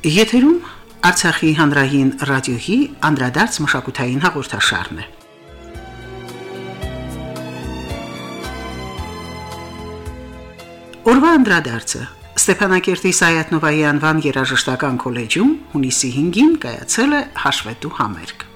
Եթերում Արցախի հանրային ռադիոյի անդրադարձ մշակութային հաղորդաշարն է։ Օրվա անդրադարձը Ստեփանակերտի Սայաթնովայի անվան երաժշտական քոլեջում հունիսի 5-ին կայացել է հաշվետու համերգ։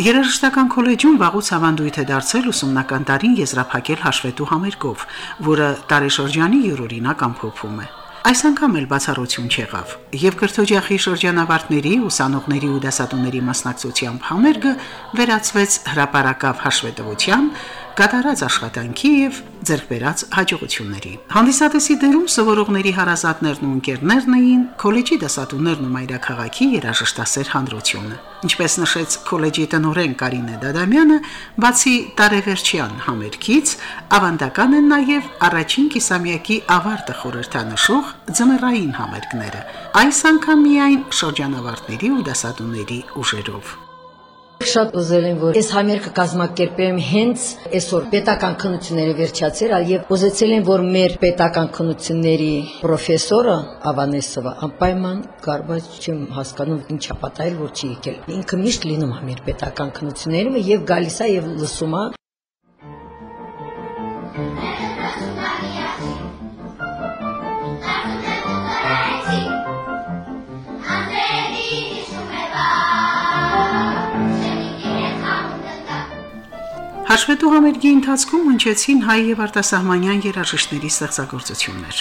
Երաժշտական քոլեջում վաղուց ավանդույթ է դարձել ուսումնական տարին եզրափակել հաշվետու համերգով, որը տարեշրջանի յուրօրինակ ամփոփում է։ Այս անգամ էլ բացառություն չեղավ, եւ կրթօջախի շրջանավարտների, ուսանողների ու դասատուների մասնակցությամբ համերգը վերածվեց հրապարակավ հաշվետվության, կատարած աշխատանքի եւ ձեռքբերած հաջողությունների։ Հանդիսատեսի դերում սովորողների հարազատներն ու ընկերներն էին քոլեջի դասատուներն ու մայրաքաղաքի երաժշտասեր հանրությունը։ Ինչպես նշեց քոլեջի տնօրեն Կարինե Դադամյանը, բացի տարեվերջյան համերգից, ավանդական են նաև առաջին կիսամյակի ավարտը խորհրդանշող ձմեռային համերգները։ Այս անգամ միայն շրջանավարտների ու դասատուների ուժերով։ Շատ ուզել եմ, որ այս համերգը կազմակերպեմ հենց այսօր պետական քննությունները վերջացել, եւ ուզեցել եմ, որ մեր պետական քննությունների պրոֆեսորը Ավանեսովը անպայման կարված չեմ հասկանում ինչա պատահել, որ չի եկել։ Ինքը միշտ լինում է մեր պետական քննություններում եւ գալիս է եւ լսում է Հաշվետու համերգի ընթացքում հնչեցին հայ եւ արտասահմանյան երաժիշտների ստեղծագործություններ։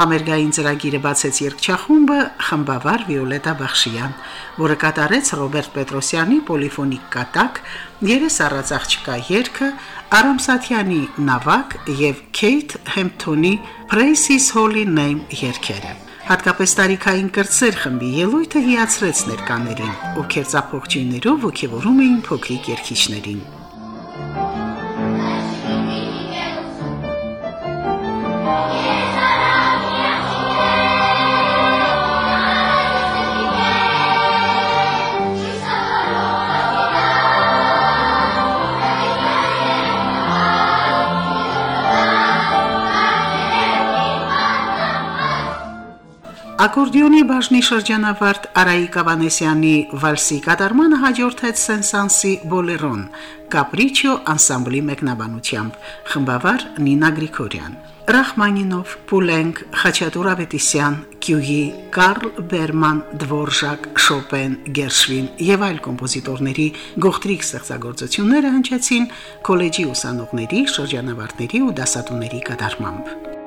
Համերգային ծրագիրը բացեց երգչախումբը խմբավար Վիոլետա Բախշյան, որը կատարեց Ռոբերտ Պետրոսյանի պոլիֆոնիկ կատակ, երես առած աղջկա երգը, Արամ Սաթյանի նավակ եւ Քեյթ Հեմփթոնի Praise His Holy Name երգերը։ Հատկապես տարիքային կրծեր խմբի ելույթը հիացրեց ներկաներին, ովքեր ծափողջիներով ողջևորում էին փոքրիկ երգիչներին։ Ակորդիոնի բաժնի շրջանավարտ Արայիկ Ավանեսյանի վալսի կատարմանը հաջորդեց Սենսանսի Բոլերոն, Կապրիչիո անսամբլի մեկնաբանությամբ, խմբավար Նինա Գրիգորյան։ Ռախմանինով, Պուլենկ, Խաչատուր Ավետիսյան, Կյուգի, Կարլ Բերման, Դվորժակ, Շոպեն, Գերշվին եւ այլ կոմպոզիտորների գողտրիկ ստեղծագործությունները հնչեցին քոլեջի ուսանողների, շրջանավարտների ու դասատուների կատարմամբ։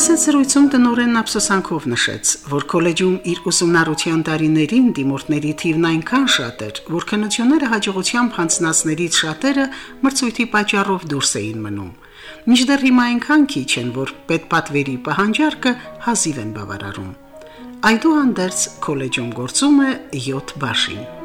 Մեծ զրույցում տնորենն ափսոսանքով նշեց, որ քոլեջում իր ուսումնառության տարիներին դիմորդների թիվն այնքան շատ էր, որ քննությունները հաջողությամբ հանձնածներից շատերը մրցույթի պատճառով դուրս էին մնում։ Մինչդեռ հիմա այնքան քիչ են, որ պետպատվերի պահանջարկը հազիվ են բավարարում։ Այդուհանդերձ քոլեջում գործում է 7 բաժին։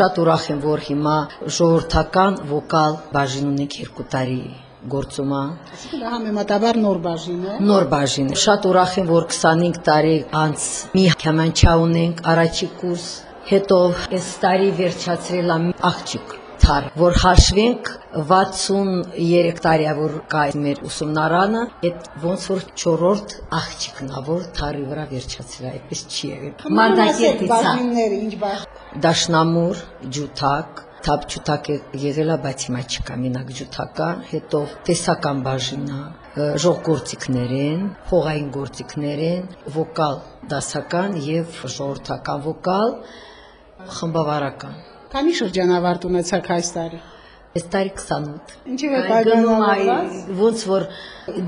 Շատ ուրախ եմ, որ հիմա ժողովրդական վոկալ բաժին ունենք երկու տարի գործում է։ Այսինքն համեմատաբար նոր բաժին է։ Նոր բաժին։ Շատ ուրախ եմ, որ 25 տարի անց մի կամանչա ունենք, առաջի կուրս, հետո այս տարի վերջացրել եմ աղջիկ թար, որ հաշվենք 63 տարի որ կա մեր ուսումնարանը, այդ ոնց որ 4-րդ աղջիկն ա, որ թարի վրա վերջացել է, այդպես չի եղել։ Մանդակետիցա։ Ինչ բախ։ Դաշնամուր, ջութակ, թափ ջութակ եղել է, բայց հիմա չկա, մենակ ջութակա, հետո տեսական բաժինա, ժողգործիկներեն, հողային գործիկներեն, վոկալ դասական եւ ժողովրդական վոկալ, խմբավարական։ Քանի շրջանավարտ ունեցաք այս տարի։ Այս տարի 28։ Ինչի՞ է պայմանավորված։ ոնց որ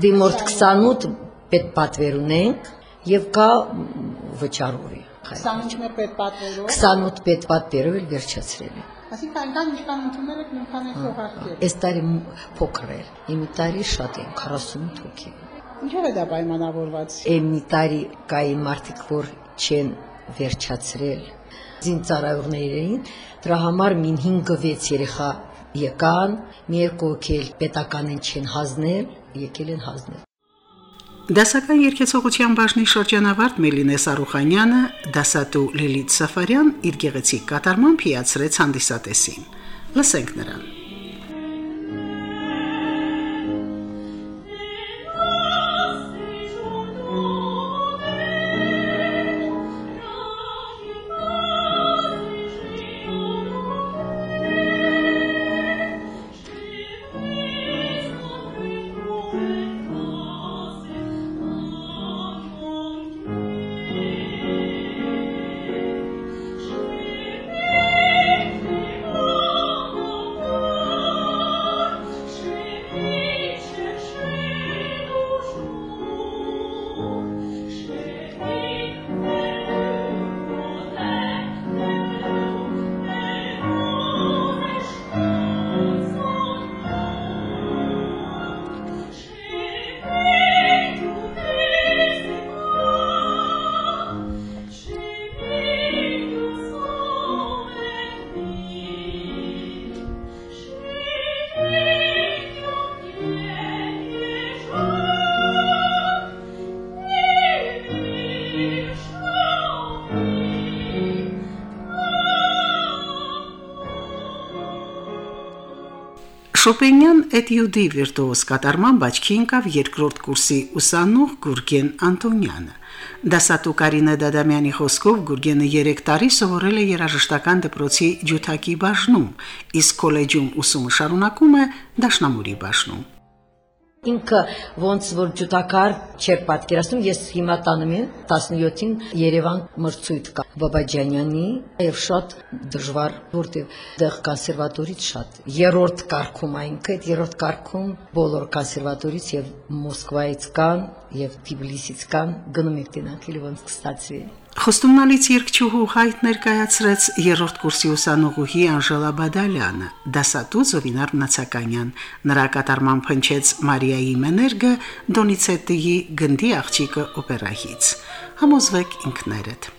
դիմորդ 28 պետ պատվեր ունենք եւ կա վճարովի։ 25-ն է պետ պատվերով։ 28 պետ պատվերով էլ վերջացրել են։ Այսինքն այնքան ինչքան ընդունել եք, նույնքան է թողարկել։ Այս տարի փոքր էր։ Իմի տարի շատ են 48 հոգի։ Ինչով է դա պայմանավորված։ Եմի տարի կայի մարդիկ որ չեն վերջացրել զինծառայողներին, դրա համար մին 5-6 երեխա եկան, մի երկու էլ պետականին չեն հազնել, եկել են հազնել։ Դասական երկեցողության բաժնի շրջանավարտ Մելինե Սարուխանյանը դասատու Լիլիթ Սաֆարյան իր գեղեցիկ կատարմամբ հիացրեց հանդիսատեսին։ Լսենք նրան։ Շոպենյան էտյուդի վիրտուոզ կատարման բաճքի ընկավ երկրորդ կուրսի ուսանող Գուրգեն Անտոնյանը։ Դասատու Կարինե Դադամյանի խոսքով Գուրգենը 3 տարի սովորել է երաժշտական դպրոցի ջութակի բաժնում, իսկ քոլեջում ուսումը շարունակում է Դաշնամուրի բաժնում։ Ինքը ոնց որ ջութակար չէր պատկերացնում, ես հիմա տանում եմ 17-ին Երևան մրցույթ կա Բաբաջանյանի եւ շատ դժվար, որտեղ դեղ կոնսերվատորից շատ երրորդ կարգում ինքը, այդ երրորդ կարգում բոլոր կոնսերվատորից եւ Մոսկվայից կան եւ Թբիլիսից կան, գնում եք էլ ոնց կստացվի։ Խոստումնալից երկչուհու հայտ ներկայացրեց երրորդ կուրսի ուսանողուհի Անժելա Բադալյանը, դասատու Զովինար Մնացականյան։ Նրա կատարման փնչեց Մարիայի Մեներգը Դոնիցետիի գնդի աղջիկը օպերայից։ Համոզվեք ինքներդ։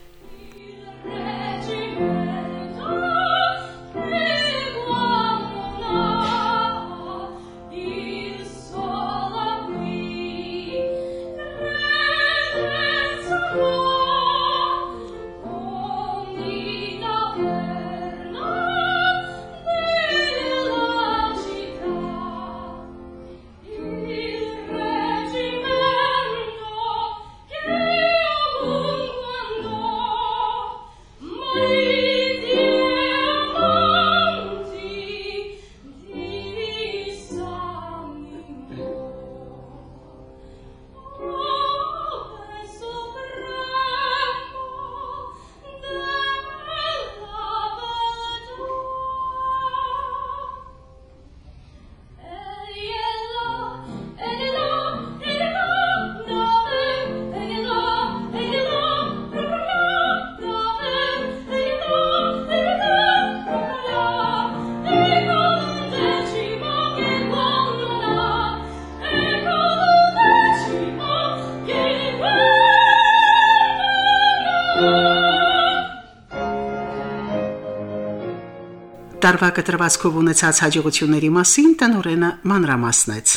Տարվա կտրվածքով ունեցած հաջողությունների մասին տնորենը մանրամասնեց։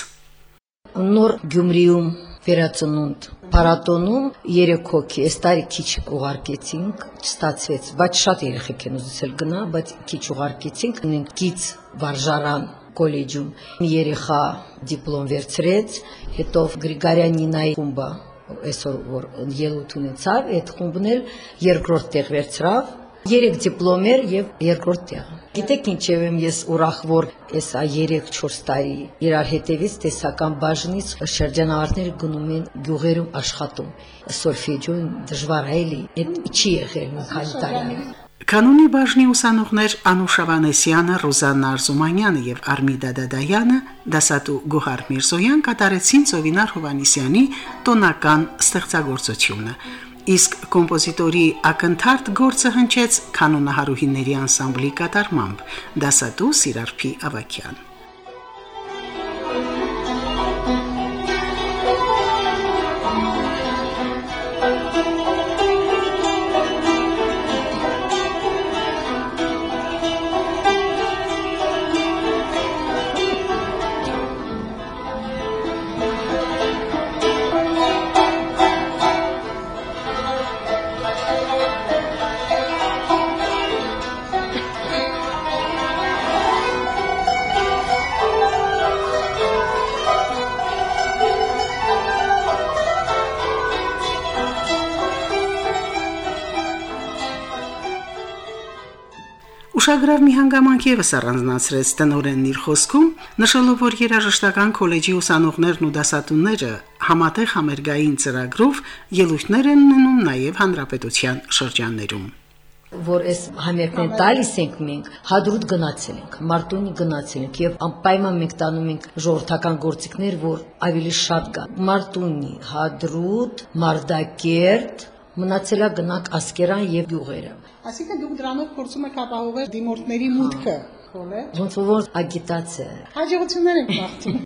Նոր Գյումրիում վերածնունդ Փարատոնում 3 հոգի, այս տարի քիչ ուղարկեցինք, չստացվեց, բայց շատ երեխեք են ուզեցել գնա, բայց քիչ ուղարկեցինք, նենք գից վարժարան կոլեջում երեխա դիպլոմ վերցրեց, հետո Գրիգարյան Նինայի խումբը այսօր որ ելույթ ունեցավ, այդ խումբն էլ երկրորդ տեղ վերցրավ, Երեք դիպլոմեր եւ երկրորդ տեղը։ Գիտեք ինչև եմ ես ուրախ, որ այս 3-4 տարի իրար հետևից տեսական բաժնից շրջանավարտները գնում են գյուղերում աշխատում։ Սորֆեջոն դժվար էլի, այդ չի եղել մի քանի տարիներ։ Կանոնի բաժնի ուսանողներ Անուշ Ավանեսյանը, Ռոզաննա Արզումանյանը եւ Արմիդա Դադայանը, դասատու Գոհար Միրզոյան կատարեցին Ծովինար Հովանիսյանի տոնական ստեղծագործությունը իսկ կոմպոզիտորի ակնթարթ գործը հնչեց կանոնահարուհիների անսամբլի կատարմամբ դասատու Սիրարփի Ավակյան Ուշագրավ մի հանգամանք եւս առանձնացրեց տնօրենն իր խոսքում, նշելով, որ երաժշտական քոլեջի ուսանողներն ու դասատուները համատեղ համերգային ծրագրով ելույթներ են ունենում նաեւ հանրապետության շրջաններում որ այս համերգներ տալիս ենք մենք, հադրուտ գնացել ենք, մարտունի գնացել ենք եւ անպայման մենք տանում ենք ժողովրդական գործիքներ, որ ավելի շատ կան։ Մարտունի, հադրուտ, Մարտակերտ, մնացելա գնանք Ասկերան եւ Գյուղերը։ Այսինքն դուք դրանով փորձում եք ապահովել դիմորդների մուտքը, խորը։ Ոնց որ ագիտացիա։ Հաջողություններ եք մաղթում։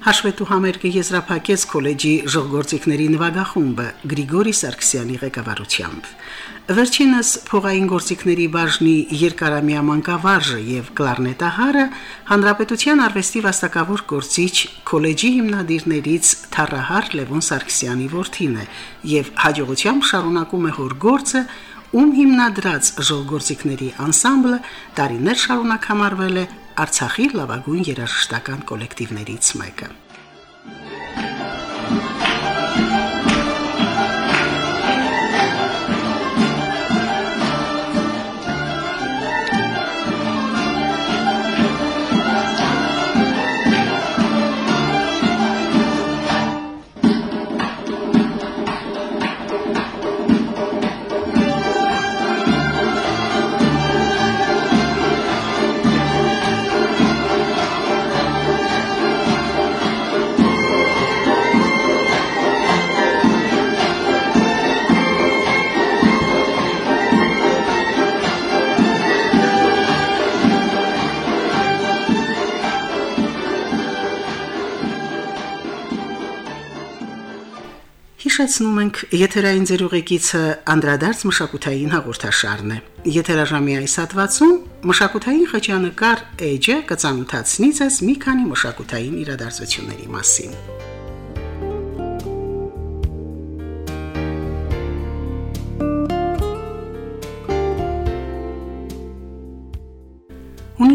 Հաշվետու համերգը եզրափակեց քոլեջի ժողգործիկների նվագախումբը Գրիգորի Սարգսյանի ղեկավարությամբ։ Վերջինս փողային գործիքների բաժնի երկարամյա մանկավարժը եւ կլարնետահարը հանրապետության արվեստի վաստակավոր գործիչ քոլեջի հիմնադիրներից Թարահար Լևոն Սարգսյանի որդին է եւ հաջողությամբ շարունակում է հոր գործը ում հիմնադրած ժողգործիկների անսամբլը տարիներ շարունակ համարվել է Արցախի լավագույն երաժշտական կոլեկտիվներից մեկը։ Հիշեցնում ենք եթերային ձերուղեկիցը անդրադարձ մշակութային հաղորդաշարն է։ Եթերաժամի այս հատվածում մշակութային խճանկար էջը կցանոթացնի ձեզ մի քանի մշակութային իրադարձությունների մասին։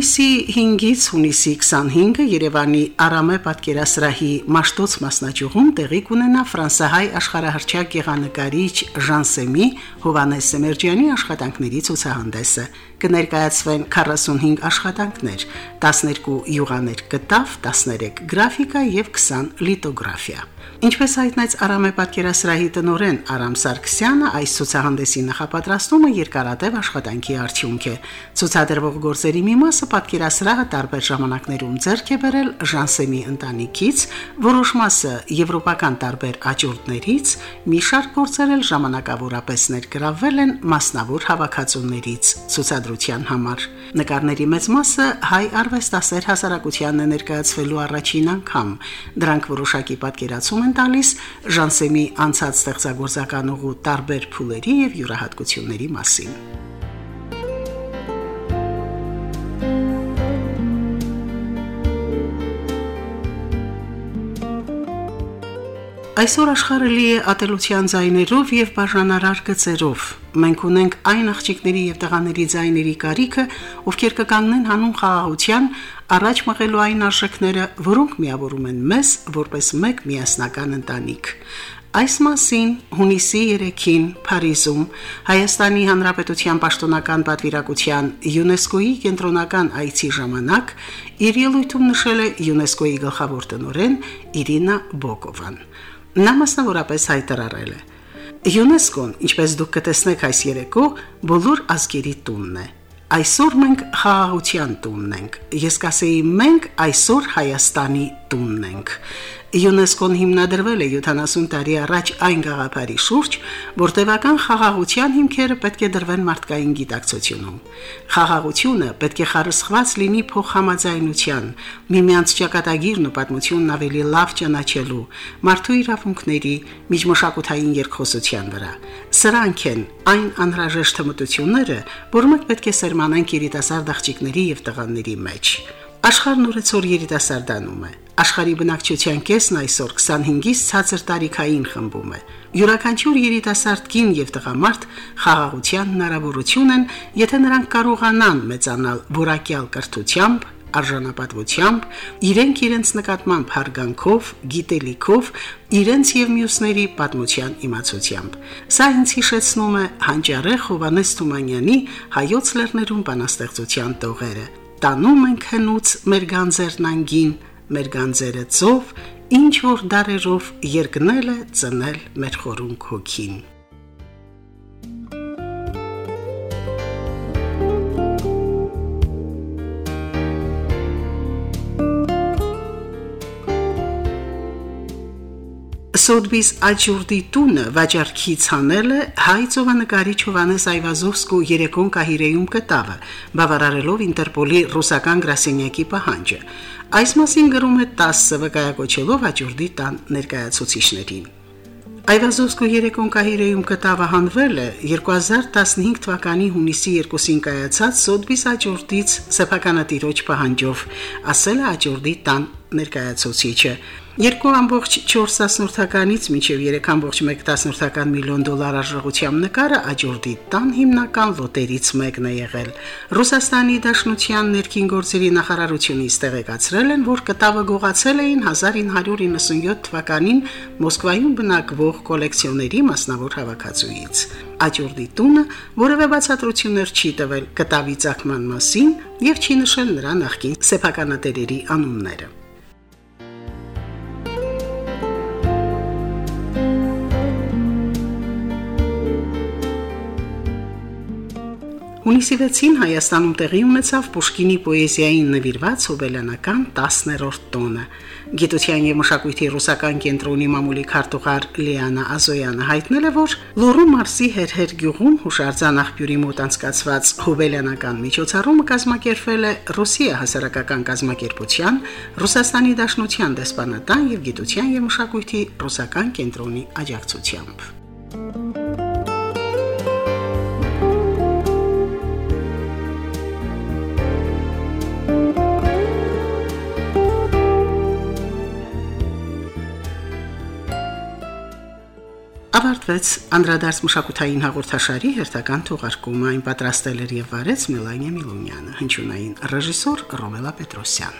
Հունիսի 5-ից հունիսի 25-ը Երևանի Արամե պատկերասրահի Մաշտոց մասնաճյուղում տեղի կունենա ֆրանսահայ աշխարհահռչակ գեղանկարիչ Ժանսեմի Հովանես Սեմերջյանի աշխատանքների ցուցահանդեսը։ Կներկայացվեն 45 աշխատանքներ, 12 յուղաներ կտավ, 13 գրաֆիկա եւ 20 լիտոգրաֆիա։ Ինչպես հայտնեց Արամե պատկերասրահի տնորեն Արամ Սարգսյանը, այս ցուցահանդեսի նախապատրաստումը երկարատև աշխատանքի արդյունք է։ Ցուցադրվող գործերի մի մասը պատկերասրահը տարբեր ժամանակներում ձեռք է բերել Ժանսեմի ընտանիքից, որոշ մասը եվրոպական տարբեր աճուրդներից, մի շարք գործեր ժամանակավորապես ներգրավվել են մասնավոր հավաքածուներից ցուցադրության համար։ Նկարների մեծ մասը հայ արվեստասեր հասարակությանն է ներկայացվելու առաջին անգամ։ Դրանք որոշակի պատկերացում են տալիս Ժանսեմի անցած ստեղծագործական ուղու տարբեր փուլերի եւ յուրահատկությունների մասին։ Այսօր աշխարհը լի է ատելության ձայներով եւ բաժանարար գծերով։ Մենք ունենք այն աղջիկների եւ տղաների ձայների կարիքը, ովքեր կկանգնեն հանուն խաղաղության, առաջ մղելու այն արժեքները, որոնք միավորում են մեզ որպես մեկ միասնական ընտանիք։ Այս մասին հունիսի 3-ին Փարիզում Հայաստանի Հանրապետության պաշտոնական պատվիրակության ՅՈՒՆԵՍԿՕ-ի կենտրոնական այցի ժամանակ իր ելույթում նշել է ՅՈՒՆԵՍԿՕ-ի գլխավոր տնօրեն Իրինա Բոկովան։ Նա մասնավորապես հայտարարել է. ՅՈՒՆԵՍԿՕ-ն, ինչպես դուք կտեսնեք այս երեկո, բոլոր ազգերի տունն է։ Այսօր մենք խաղաղության տունն ենք։ Ես կասեի մենք այսօր Հայաստանի տունն ենք։ ՅՈՒՆԵՍԿՕ-ն հիմնադրվել է 70 տարի առաջ այն գաղափարի շուրջ, որ տևական խաղաղության հիմքերը պետք է դրվեն մարդկային գիտակցությունում։ Խաղաղությունը պետք է խարսխված լինի փոխհամաձայնության, միմյանց ճակատագիրն ու պատմությունն ավելի լավ ճանաչելու, մարդու իրավունքների, միջմշակութային երկխոսության վրա։ Սրանք են այն անհրաժեշտ հմտությունները, որ մենք պետք է սերմանենք երիտասարդ աղջիկների եւ տղաների մեջ։ Աշխարհն ուրեցօր երիտասարդանում է։ Աշխարհի բնակչության կեսն այսօր 25-ից ցածր տարիքային խմբում է։ Յուրաքանչյուր երիտասարդ կին եւ տղամարդ խաղաղության հնարավորություն են, եթե նրանք կարողանան մեծանալ որակյալ կրթությամբ, արժանապատվությամբ, իրենք իրենց նկատմամբ հարգանքով, գիտելիքով, իրենց եւ մյուսների պատմության իմացությամբ։ Սա ինձ հիշեցնում է Հանճարեղ Հովանես Թումանյանի հայոց լեռներում բանաստեղծության տողերը տանում ենք հնուց մեր գանձերն անգին, մեր գանձերը ծով, ինչ որ դարերով երկնել է ծնել մեր խորունկ հոգին։ Սոդբիս աճուրդի տունը վաճառքից հանել է հայ ծովանկարիչ Հովանես Այվազովսկու երեկոն Կահիրեում կտավը, բավարարելով Ինտերպոլի ռուսական գրասենյակի պահանջը։ Այս մասին գրում է 10 վկայակոչելով աճուրդի տան ներկայացուցիչներին։ Այվազովսկու երեկոն Կահիրեում կտավը հանվել է 2015 թվականի հունիսի 2-ին կայացած Սոդբիս աճուրդից սեփականատիրոջ պահանջով, ասել է աճուրդի տան ներկայացուցիչը։ 2.4-ից մինչև 3.1 միլիոն դոլար արժողությամբ նկարը աջորդի տան հիմնական լոտերից մեկն է եղել։ Ռուսաստանի Դաշնության ներքին գործերի նախարարությունից տեղեկացրել են, որ կտավը գողացել էին 1997 թվականին Մոսկվայում բնակվող կոլեկցիոների մասնավոր հավաքածուից։ Աճորդի տունը որևէ բացատրություններ չի տվել կտավի ցակման մասին եւ չի նշել նրա նախկին սեփականատերերի անունները։ Հունիսի 6-ին Հայաստանում տեղի ունեցավ Պուշկինի պոեզիային նվիրված հոբելյանական 10-րդ տոնը։ Գիտության եւ մշակույթի ռուսական կենտրոնի մամուլի քարտուղար Լիանա Ազոյանը հայտնել է, որ Լոռու մարզի Հերհեր գյուղում հուշարձան աղբյուրի մոտ անցկացված հոբելյանական միջոցառումը կազմակերպվել է Ռուսիա հասարակական կազմակերպության, Ռուսաստանի Դաշնության դեսպանատան եւ գիտության եւ մշակույթի ռուսական կենտրոնի աջակցությամբ։ ավարտվեց անդրադարձ մշակութային հաղորդաշարի հերթական թողարկումը այն պատրաստել էր եւ վարեց Մելանիա Միլոնյանը հնչյունային ռեժիսոր Ռոմելա Պետրոսյան